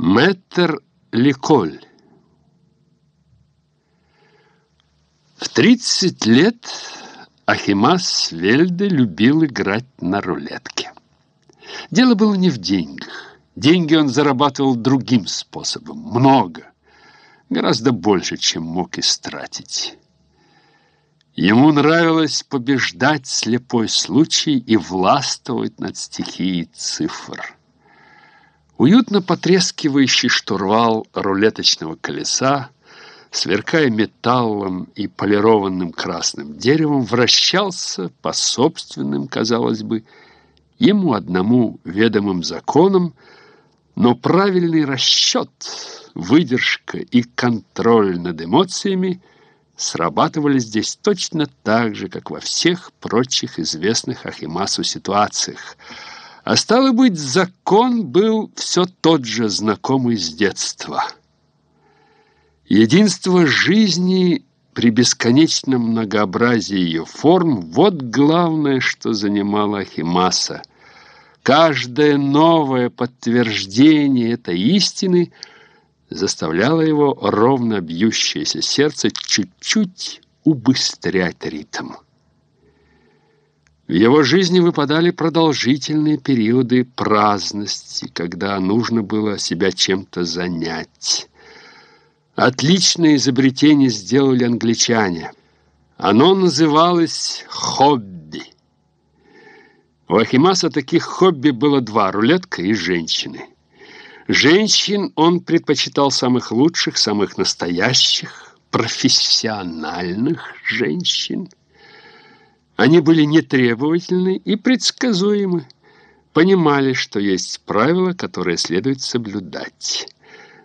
Мэтр Ликоль. В 30 лет Ахимас Вельде любил играть на рулетке. Дело было не в деньгах. Деньги он зарабатывал другим способом. Много. Гораздо больше, чем мог истратить. Ему нравилось побеждать слепой случай и властвовать над стихией цифр. Уютно потрескивающий штурвал рулеточного колеса, сверкая металлом и полированным красным деревом, вращался по собственным, казалось бы, ему одному ведомым законам, но правильный расчет, выдержка и контроль над эмоциями срабатывали здесь точно так же, как во всех прочих известных Ахимасу ситуациях – а стало быть, закон был все тот же, знакомый с детства. Единство жизни при бесконечном многообразии ее форм – вот главное, что занимало Ахимаса. Каждое новое подтверждение этой истины заставляло его ровно бьющееся сердце чуть-чуть убыстрять ритм. В его жизни выпадали продолжительные периоды праздности, когда нужно было себя чем-то занять. Отличное изобретение сделали англичане. Оно называлось «хобби». У Ахимаса таких хобби было два – рулетка и женщины. Женщин он предпочитал самых лучших, самых настоящих, профессиональных женщин – они были нетребовательны и предсказуемы, понимали, что есть правила, которые следует соблюдать.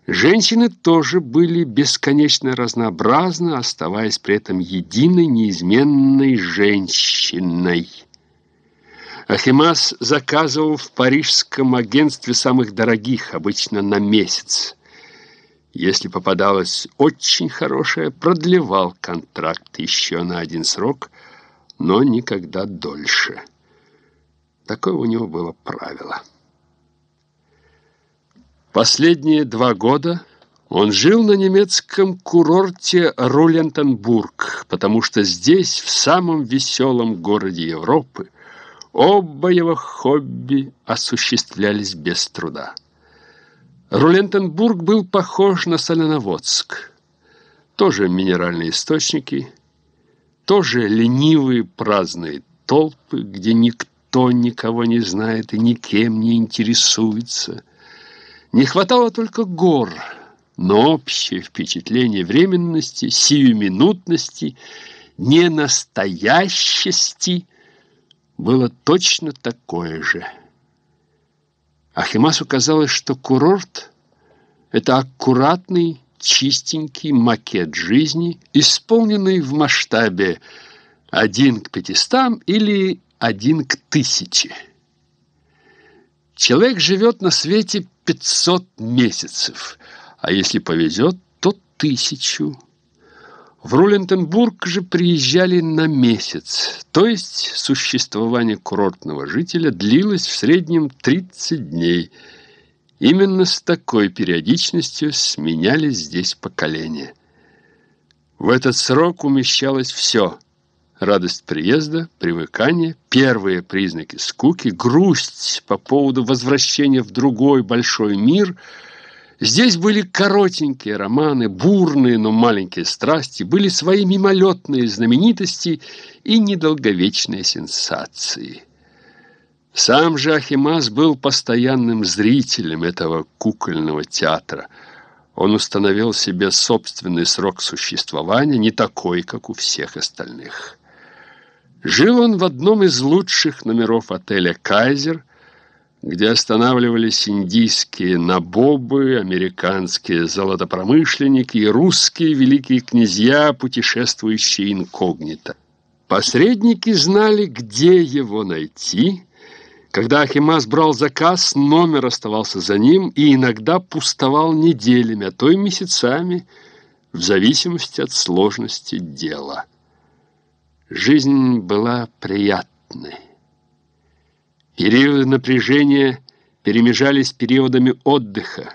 Женщины тоже были бесконечно разнообразны, оставаясь при этом единой, неизменной женщиной. Ахимас заказывал в парижском агентстве самых дорогих, обычно на месяц. Если попадалась очень хорошая, продлевал контракт еще на один срок – но никогда дольше. Такое у него было правило. Последние два года он жил на немецком курорте Рулентенбург, потому что здесь, в самом веселом городе Европы, оба его хобби осуществлялись без труда. Рулентенбург был похож на Соленоводск. Тоже минеральные источники – тоже ленивые праздные толпы, где никто никого не знает и никем не интересуется. Не хватало только гор, но общее впечатление временности, сиюминутности, ненастоящести было точно такое же. Ахимасу казалось, что курорт — это аккуратный, чистенький макет жизни, исполненный в масштабе один к пятистам или один к тысяче. Человек живет на свете 500 месяцев, а если повезет, то тысячу. В Рулентенбург же приезжали на месяц, то есть существование курортного жителя длилось в среднем 30 дней – Именно с такой периодичностью сменялись здесь поколения. В этот срок умещалось все – радость приезда, привыкание, первые признаки скуки, грусть по поводу возвращения в другой большой мир. Здесь были коротенькие романы, бурные, но маленькие страсти, были свои мимолетные знаменитости и недолговечные сенсации – сам же Ахимас был постоянным зрителем этого кукольного театра. Он установил себе собственный срок существования, не такой, как у всех остальных. Жил он в одном из лучших номеров отеля «Кайзер», где останавливались индийские набобы, американские золотопромышленники и русские великие князья, путешествующие инкогнито. Посредники знали, где его найти – когда Ахимас брал заказ, номер оставался за ним и иногда пустовал неделями, а то и месяцами, в зависимости от сложности дела. Жизнь была приятной. Периоды напряжения перемежались периодами отдыха.